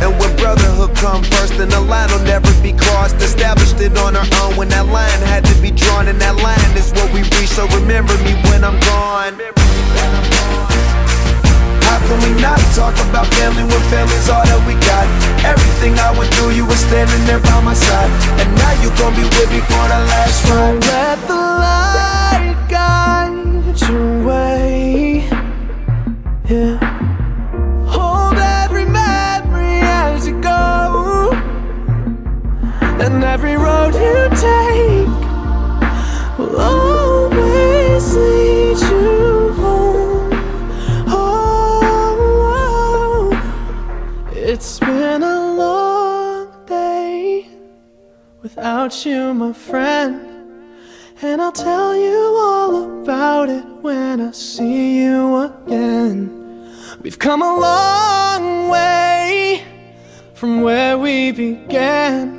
And when brotherhood come first, then the line will never be crossed. Established it on our own when that line had to be drawn, and that line is what we reach. So remember me when I'm gone. How can we not talk about family when family's all that we got? Take will always lead you home. Oh, it's been a long day without you, my friend. And I'll tell you all about it when I see you again. We've come a long way from where we began.